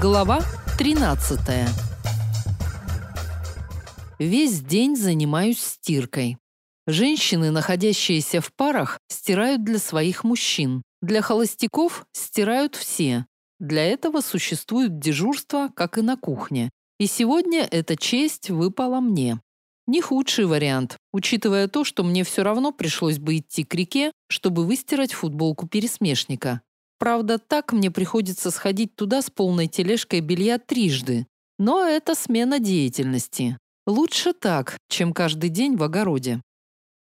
Глава 13. Весь день занимаюсь стиркой. Женщины, находящиеся в парах, стирают для своих мужчин. Для холостяков стирают все. Для этого существует дежурство, как и на кухне. И сегодня эта честь выпала мне. Не худший вариант, учитывая то, что мне все равно пришлось бы идти к реке, чтобы выстирать футболку пересмешника. Правда, так мне приходится сходить туда с полной тележкой белья трижды. Но это смена деятельности. Лучше так, чем каждый день в огороде.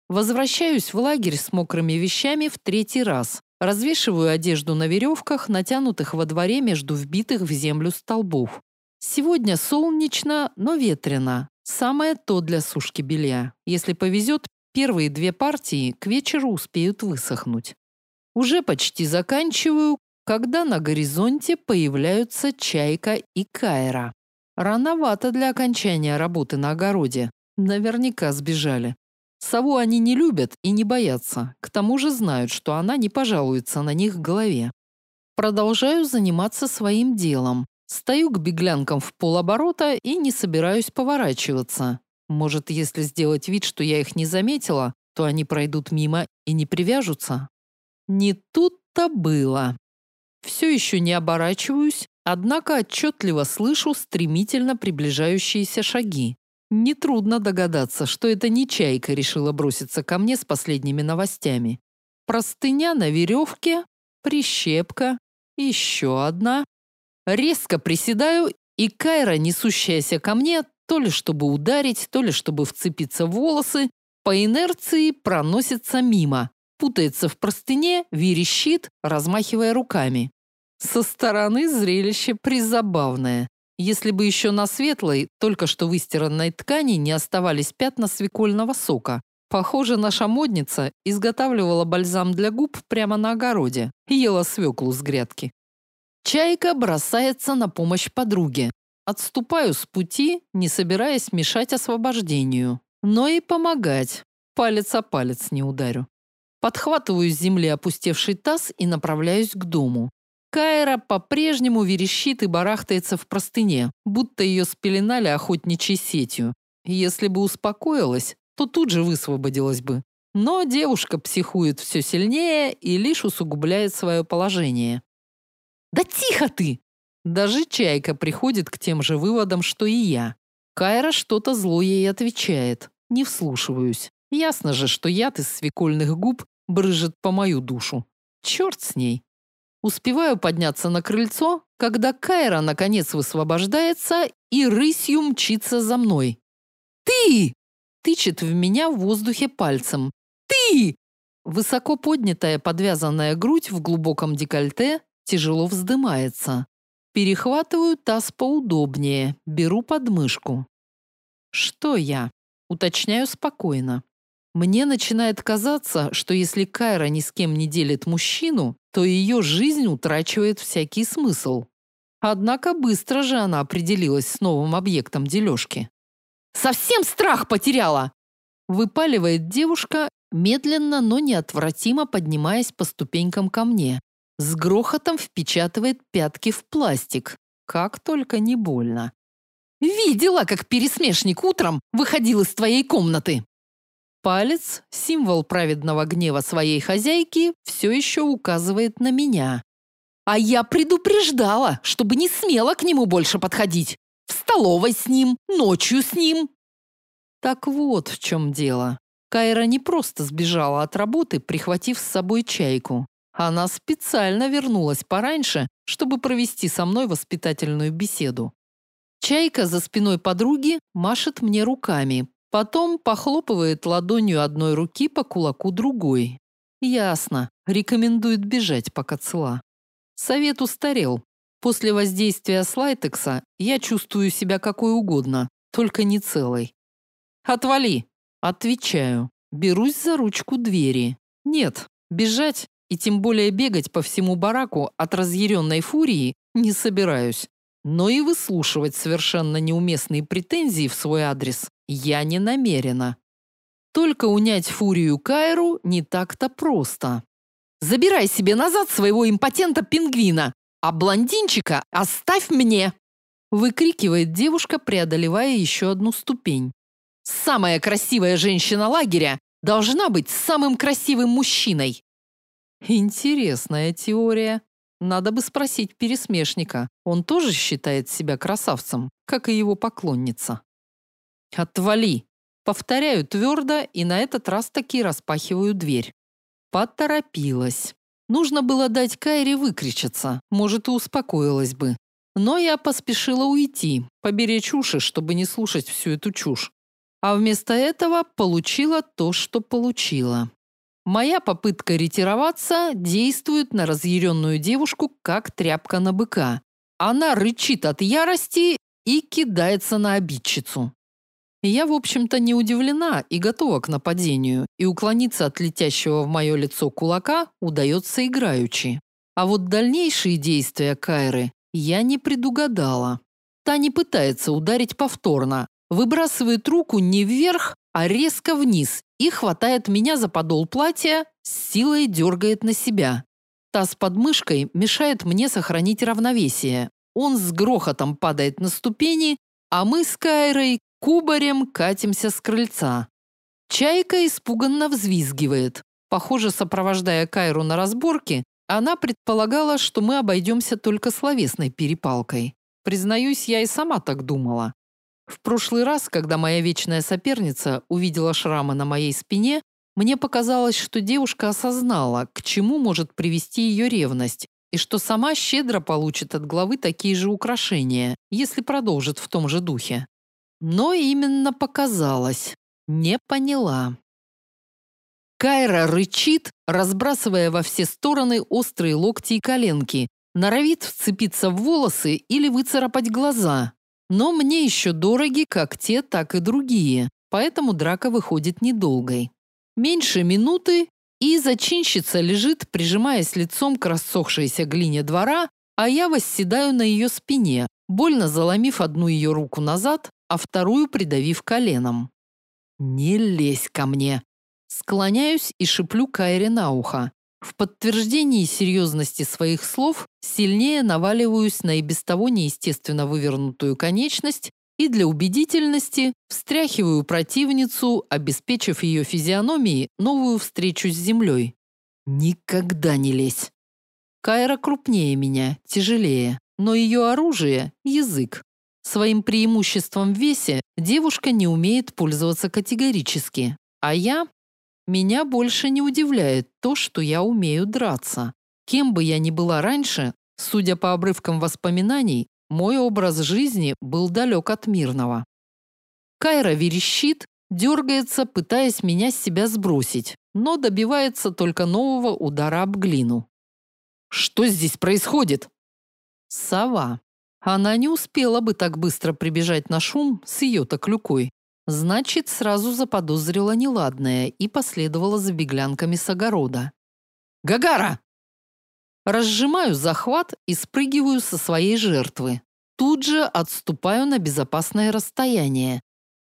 Возвращаюсь в лагерь с мокрыми вещами в третий раз. Развешиваю одежду на веревках, натянутых во дворе между вбитых в землю столбов. Сегодня солнечно, но ветрено. Самое то для сушки белья. Если повезет, первые две партии к вечеру успеют высохнуть. Уже почти заканчиваю, когда на горизонте появляются Чайка и Кайра. Рановато для окончания работы на огороде. Наверняка сбежали. Сову они не любят и не боятся. К тому же знают, что она не пожалуется на них голове. Продолжаю заниматься своим делом. Стою к беглянкам в полоборота и не собираюсь поворачиваться. Может, если сделать вид, что я их не заметила, то они пройдут мимо и не привяжутся? Не тут-то было. Все еще не оборачиваюсь, однако отчетливо слышу стремительно приближающиеся шаги. Нетрудно догадаться, что это не чайка решила броситься ко мне с последними новостями. Простыня на веревке, прищепка, еще одна, Резко приседаю, и Кайра, несущаяся ко мне, то ли чтобы ударить, то ли чтобы вцепиться в волосы, по инерции проносится мимо, путается в простыне, верещит, размахивая руками. Со стороны зрелище призабавное. Если бы еще на светлой, только что выстиранной ткани не оставались пятна свекольного сока. Похоже, наша модница изготавливала бальзам для губ прямо на огороде и ела свеклу с грядки. Чайка бросается на помощь подруге. Отступаю с пути, не собираясь мешать освобождению, но и помогать. Палец о палец не ударю. Подхватываю с земли опустевший таз и направляюсь к дому. Кайра по-прежнему верещит и барахтается в простыне, будто ее спеленали охотничьей сетью. Если бы успокоилась, то тут же высвободилась бы. Но девушка психует все сильнее и лишь усугубляет свое положение. Да тихо ты! Даже Чайка приходит к тем же выводам, что и я. Кайра что-то зло ей отвечает. Не вслушиваюсь. Ясно же, что яд из свекольных губ брыжет по мою душу. Черт с ней. Успеваю подняться на крыльцо, когда Кайра наконец высвобождается и рысью мчится за мной. «Ты!» – тычет в меня в воздухе пальцем. «Ты!» Высоко поднятая подвязанная грудь в глубоком декольте тяжело вздымается. Перехватываю таз поудобнее, беру подмышку. Что я? Уточняю спокойно. Мне начинает казаться, что если Кайра ни с кем не делит мужчину, то ее жизнь утрачивает всякий смысл. Однако быстро же она определилась с новым объектом дележки. «Совсем страх потеряла!» Выпаливает девушка, медленно, но неотвратимо поднимаясь по ступенькам ко мне. С грохотом впечатывает пятки в пластик. Как только не больно. «Видела, как пересмешник утром выходил из твоей комнаты!» Палец, символ праведного гнева своей хозяйки, все еще указывает на меня. А я предупреждала, чтобы не смело к нему больше подходить. В столовой с ним, ночью с ним. Так вот в чем дело. Кайра не просто сбежала от работы, прихватив с собой чайку. Она специально вернулась пораньше, чтобы провести со мной воспитательную беседу. Чайка за спиной подруги машет мне руками, потом похлопывает ладонью одной руки по кулаку другой. Ясно, рекомендует бежать, пока цела. Совет устарел. После воздействия слайтекса я чувствую себя какой угодно, только не целой. «Отвали!» Отвечаю. Берусь за ручку двери. Нет, бежать и тем более бегать по всему бараку от разъяренной фурии не собираюсь. Но и выслушивать совершенно неуместные претензии в свой адрес я не намерена. Только унять фурию Кайру не так-то просто. «Забирай себе назад своего импотента-пингвина!» а блондинчика оставь мне!» Выкрикивает девушка, преодолевая еще одну ступень. «Самая красивая женщина лагеря должна быть самым красивым мужчиной!» Интересная теория. Надо бы спросить пересмешника. Он тоже считает себя красавцем, как и его поклонница. «Отвали!» Повторяю твердо и на этот раз таки распахиваю дверь. Поторопилась. Нужно было дать Кайре выкричаться, может, и успокоилась бы. Но я поспешила уйти, поберечь уши, чтобы не слушать всю эту чушь. А вместо этого получила то, что получила. Моя попытка ретироваться действует на разъяренную девушку, как тряпка на быка. Она рычит от ярости и кидается на обидчицу. Я, в общем-то, не удивлена и готова к нападению, и уклониться от летящего в мое лицо кулака удается играючи. А вот дальнейшие действия Кайры я не предугадала. Та не пытается ударить повторно, выбрасывает руку не вверх, а резко вниз и хватает меня за подол платья, с силой дергает на себя. Та с подмышкой мешает мне сохранить равновесие. Он с грохотом падает на ступени, а мы с Кайрой Кубарем катимся с крыльца. Чайка испуганно взвизгивает. Похоже, сопровождая Кайру на разборке, она предполагала, что мы обойдемся только словесной перепалкой. Признаюсь, я и сама так думала. В прошлый раз, когда моя вечная соперница увидела шрамы на моей спине, мне показалось, что девушка осознала, к чему может привести ее ревность, и что сама щедро получит от главы такие же украшения, если продолжит в том же духе. Но именно показалось. Не поняла. Кайра рычит, разбрасывая во все стороны острые локти и коленки, норовит вцепиться в волосы или выцарапать глаза. Но мне еще дороги как те, так и другие, поэтому драка выходит недолгой. Меньше минуты, и зачинщица лежит, прижимаясь лицом к рассохшейся глине двора, а я восседаю на ее спине, больно заломив одну ее руку назад, а вторую придавив коленом. «Не лезь ко мне!» Склоняюсь и шиплю Кайре на ухо. В подтверждении серьезности своих слов сильнее наваливаюсь на и без того неестественно вывернутую конечность и для убедительности встряхиваю противницу, обеспечив ее физиономии новую встречу с землей. Никогда не лезь. Кайра крупнее меня, тяжелее, но ее оружие – язык. Своим преимуществом в весе девушка не умеет пользоваться категорически, а я... Меня больше не удивляет то, что я умею драться. Кем бы я ни была раньше, судя по обрывкам воспоминаний, мой образ жизни был далек от мирного. Кайра верещит, дергается, пытаясь меня с себя сбросить, но добивается только нового удара об глину. «Что здесь происходит?» «Сова. Она не успела бы так быстро прибежать на шум с ее-то клюкой. Значит, сразу заподозрила неладное и последовала за беглянками с огорода. «Гагара!» Разжимаю захват и спрыгиваю со своей жертвы. Тут же отступаю на безопасное расстояние.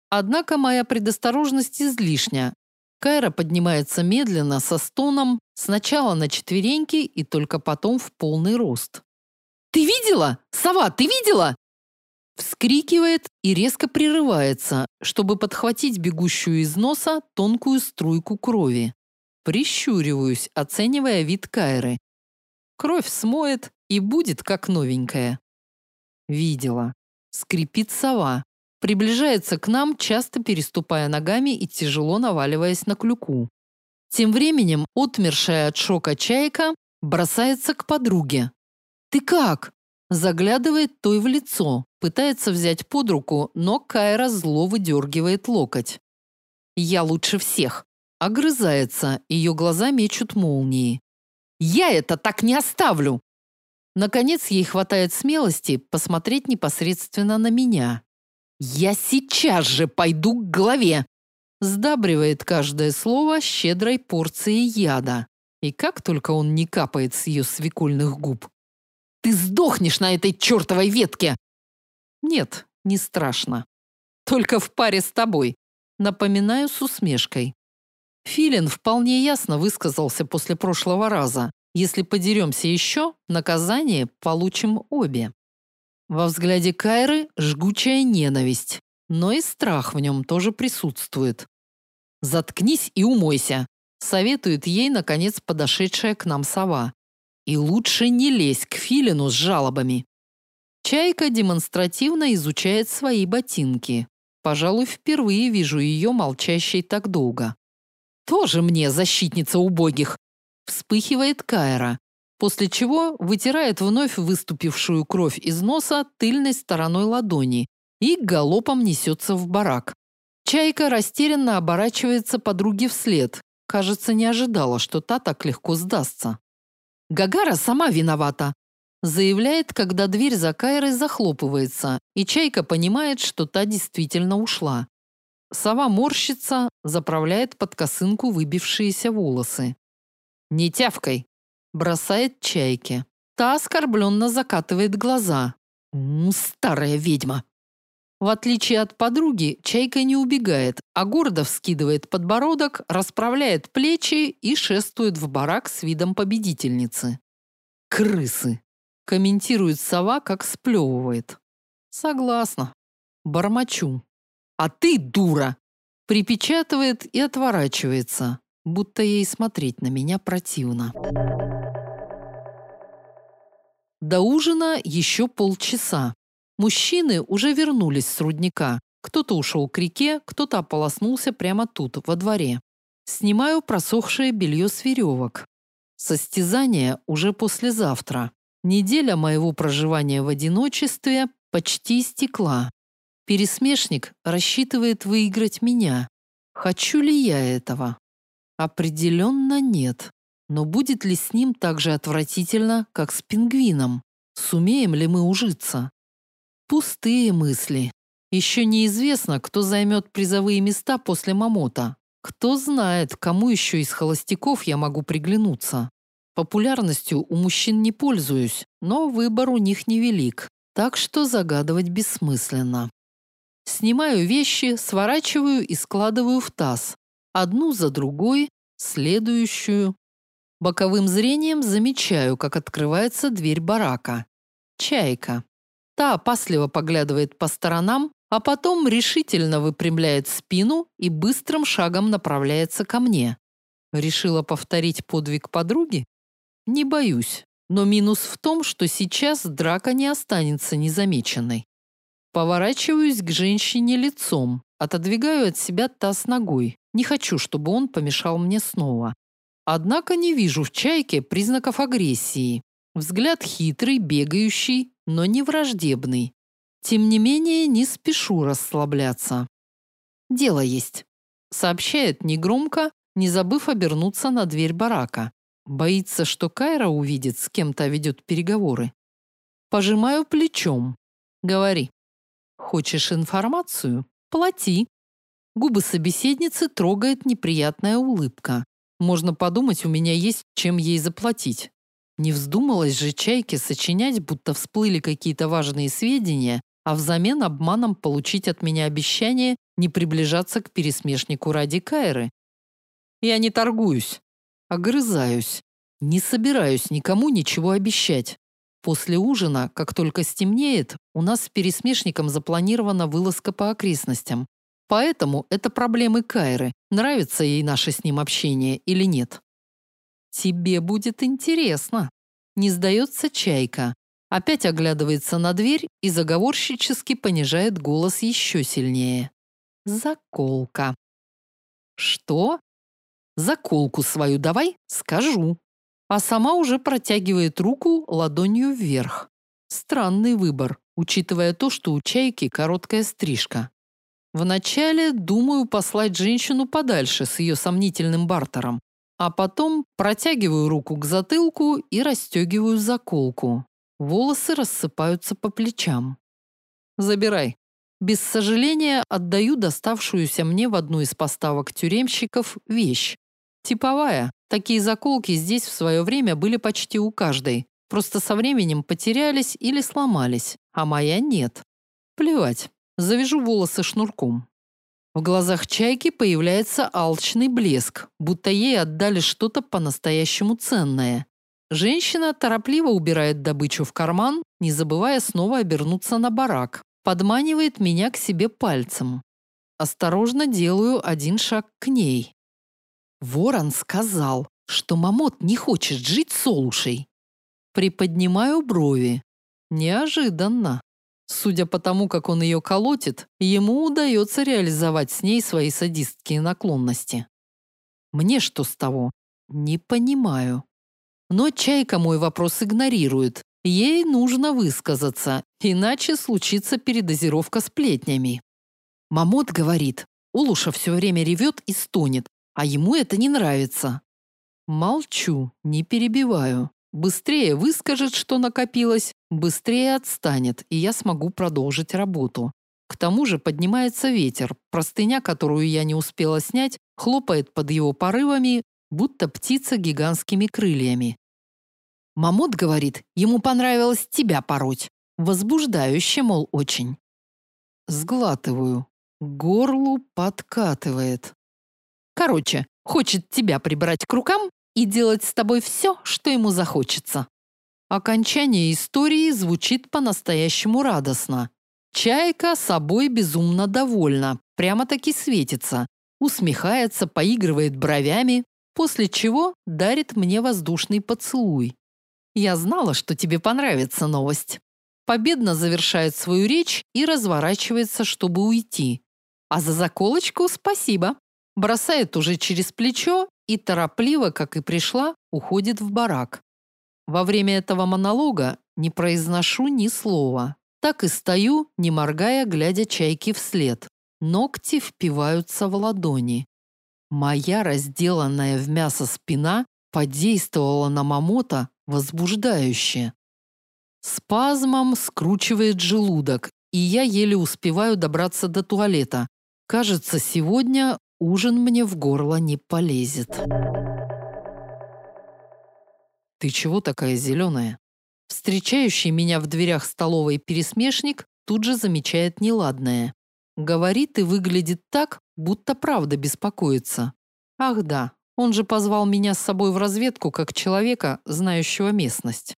Однако моя предосторожность излишня. Кайра поднимается медленно, со стоном, сначала на четвереньки и только потом в полный рост. «Ты видела? Сова, ты видела?» Вскрикивает и резко прерывается, чтобы подхватить бегущую из носа тонкую струйку крови. Прищуриваюсь, оценивая вид Кайры. Кровь смоет и будет как новенькая. Видела. Скрипит сова. Приближается к нам, часто переступая ногами и тяжело наваливаясь на клюку. Тем временем отмершая от шока чайка бросается к подруге, «Ты как?» Заглядывает той в лицо, пытается взять под руку, но Кайра зло выдергивает локоть. «Я лучше всех!» Огрызается, ее глаза мечут молнии. «Я это так не оставлю!» Наконец ей хватает смелости посмотреть непосредственно на меня. «Я сейчас же пойду к голове!» Сдабривает каждое слово щедрой порцией яда. И как только он не капает с ее свекольных губ. Ты сдохнешь на этой чертовой ветке!» «Нет, не страшно. Только в паре с тобой», напоминаю с усмешкой. Филин вполне ясно высказался после прошлого раза. Если подеремся еще, наказание получим обе. Во взгляде Кайры жгучая ненависть, но и страх в нем тоже присутствует. «Заткнись и умойся», – советует ей, наконец, подошедшая к нам сова. «И лучше не лезь к филину с жалобами». Чайка демонстративно изучает свои ботинки. Пожалуй, впервые вижу ее молчащей так долго. «Тоже мне защитница убогих!» Вспыхивает Кайра, после чего вытирает вновь выступившую кровь из носа тыльной стороной ладони и галопом несется в барак. Чайка растерянно оборачивается подруге вслед. Кажется, не ожидала, что та так легко сдастся. Гагара сама виновата, заявляет, когда дверь за Кайрой захлопывается, и Чайка понимает, что та действительно ушла. Сова морщится, заправляет под косынку выбившиеся волосы. «Не тявкой!» – бросает Чайке. Та оскорбленно закатывает глаза. «М -м, «Старая ведьма!» В отличие от подруги, Чайка не убегает, а гордо вскидывает подбородок, расправляет плечи и шествует в барак с видом победительницы. «Крысы!» – комментирует сова, как сплевывает. «Согласна. Бормочу. А ты дура!» Припечатывает и отворачивается, будто ей смотреть на меня противно. До ужина еще полчаса. Мужчины уже вернулись с рудника. Кто-то ушел к реке, кто-то ополоснулся прямо тут, во дворе. Снимаю просохшее белье с веревок. Состязание уже послезавтра. Неделя моего проживания в одиночестве почти истекла. Пересмешник рассчитывает выиграть меня. Хочу ли я этого? Определенно нет. Но будет ли с ним так же отвратительно, как с пингвином? Сумеем ли мы ужиться? Пустые мысли. Еще неизвестно, кто займет призовые места после Мамота. Кто знает, кому еще из холостяков я могу приглянуться. Популярностью у мужчин не пользуюсь, но выбор у них невелик, так что загадывать бессмысленно. Снимаю вещи, сворачиваю и складываю в таз. Одну за другой, следующую. Боковым зрением замечаю, как открывается дверь барака. Чайка. Та опасливо поглядывает по сторонам, а потом решительно выпрямляет спину и быстрым шагом направляется ко мне. Решила повторить подвиг подруги? Не боюсь, но минус в том, что сейчас драка не останется незамеченной. Поворачиваюсь к женщине лицом, отодвигаю от себя таз ногой. Не хочу, чтобы он помешал мне снова. Однако не вижу в чайке признаков агрессии. Взгляд хитрый, бегающий, но не враждебный. Тем не менее, не спешу расслабляться. Дело есть, сообщает негромко, не забыв обернуться на дверь барака. Боится, что Кайра увидит, с кем-то ведет переговоры. Пожимаю плечом. Говори. Хочешь информацию? Плати. Губы собеседницы трогает неприятная улыбка. Можно подумать, у меня есть чем ей заплатить. Не вздумалось же чайке сочинять, будто всплыли какие-то важные сведения, а взамен обманом получить от меня обещание не приближаться к пересмешнику ради Кайры. Я не торгуюсь, огрызаюсь. Не собираюсь никому ничего обещать. После ужина, как только стемнеет, у нас с пересмешником запланирована вылазка по окрестностям. Поэтому это проблемы Кайры, нравится ей наше с ним общение или нет. Тебе будет интересно. Не сдается чайка. Опять оглядывается на дверь и заговорщически понижает голос еще сильнее. Заколка. Что? Заколку свою давай, скажу. А сама уже протягивает руку ладонью вверх. Странный выбор, учитывая то, что у чайки короткая стрижка. Вначале думаю послать женщину подальше с ее сомнительным бартером, а потом протягиваю руку к затылку и расстегиваю заколку. Волосы рассыпаются по плечам. Забирай. Без сожаления отдаю доставшуюся мне в одну из поставок тюремщиков вещь. Типовая. Такие заколки здесь в свое время были почти у каждой. Просто со временем потерялись или сломались, а моя нет. Плевать. Завяжу волосы шнурком. В глазах чайки появляется алчный блеск, будто ей отдали что-то по-настоящему ценное. Женщина торопливо убирает добычу в карман, не забывая снова обернуться на барак. Подманивает меня к себе пальцем. Осторожно делаю один шаг к ней. Ворон сказал, что Мамот не хочет жить с Олушей. Приподнимаю брови. Неожиданно. Судя по тому, как он ее колотит, ему удается реализовать с ней свои садистские наклонности. Мне что с того? Не понимаю. Но Чайка мой вопрос игнорирует. Ей нужно высказаться, иначе случится передозировка сплетнями. Мамот говорит, Улуша все время ревет и стонет, а ему это не нравится. Молчу, не перебиваю. Быстрее выскажет, что накопилось, быстрее отстанет, и я смогу продолжить работу. К тому же поднимается ветер, простыня, которую я не успела снять, хлопает под его порывами, будто птица гигантскими крыльями. Мамот говорит, ему понравилось тебя пороть. Возбуждающе, мол, очень. Сглатываю. Горлу подкатывает. Короче, хочет тебя прибрать к рукам и делать с тобой все, что ему захочется. Окончание истории звучит по-настоящему радостно. Чайка собой безумно довольна, прямо-таки светится, усмехается, поигрывает бровями, после чего дарит мне воздушный поцелуй. Я знала, что тебе понравится новость. Победно завершает свою речь и разворачивается, чтобы уйти. А за заколочку спасибо. Бросает уже через плечо и торопливо, как и пришла, уходит в барак. Во время этого монолога не произношу ни слова. Так и стою, не моргая, глядя чайки вслед. Ногти впиваются в ладони. Моя разделанная в мясо спина подействовала на Мамота возбуждающе. Спазмом скручивает желудок, и я еле успеваю добраться до туалета. Кажется, сегодня ужин мне в горло не полезет. «Ты чего такая зеленая?» Встречающий меня в дверях столовой пересмешник тут же замечает неладное. Говорит и выглядит так, будто правда беспокоится. Ах да, он же позвал меня с собой в разведку как человека, знающего местность.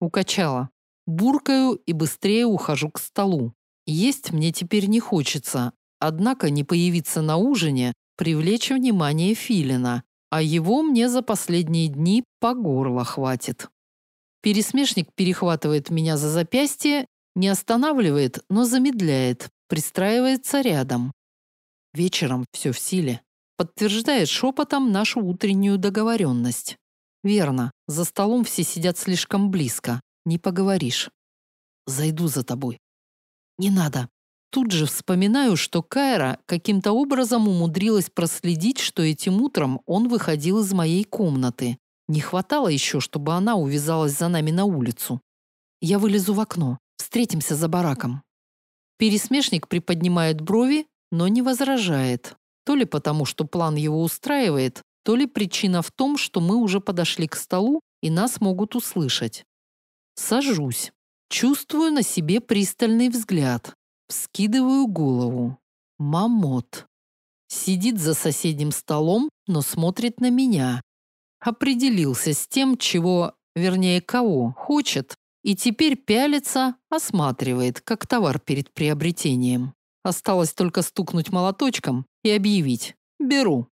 Укачала. Буркаю и быстрее ухожу к столу. Есть мне теперь не хочется, однако не появиться на ужине, привлечь внимание Филина, а его мне за последние дни по горло хватит. Пересмешник перехватывает меня за запястье, не останавливает, но замедляет, пристраивается рядом. Вечером все в силе. Подтверждает шепотом нашу утреннюю договоренность. Верно, за столом все сидят слишком близко. Не поговоришь. Зайду за тобой. Не надо. Тут же вспоминаю, что Кайра каким-то образом умудрилась проследить, что этим утром он выходил из моей комнаты. Не хватало еще, чтобы она увязалась за нами на улицу. Я вылезу в окно. Встретимся за бараком. Пересмешник приподнимает брови, но не возражает. То ли потому, что план его устраивает, то ли причина в том, что мы уже подошли к столу и нас могут услышать. Сажусь. Чувствую на себе пристальный взгляд. Вскидываю голову. Мамот. Сидит за соседним столом, но смотрит на меня. Определился с тем, чего, вернее, кого хочет, и теперь пялится, осматривает, как товар перед приобретением. Осталось только стукнуть молоточком и объявить «беру».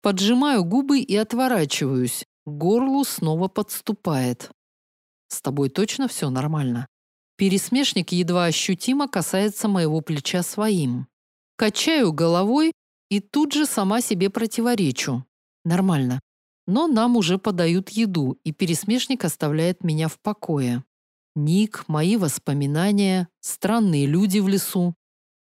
Поджимаю губы и отворачиваюсь. К горлу снова подступает. «С тобой точно все нормально?» Пересмешник едва ощутимо касается моего плеча своим. Качаю головой и тут же сама себе противоречу. Нормально. Но нам уже подают еду, и пересмешник оставляет меня в покое. Ник, мои воспоминания, странные люди в лесу.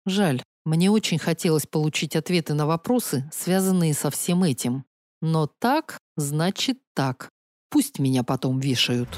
Жаль, мне очень хотелось получить ответы на вопросы, связанные со всем этим. Но так, значит так. Пусть меня потом вешают.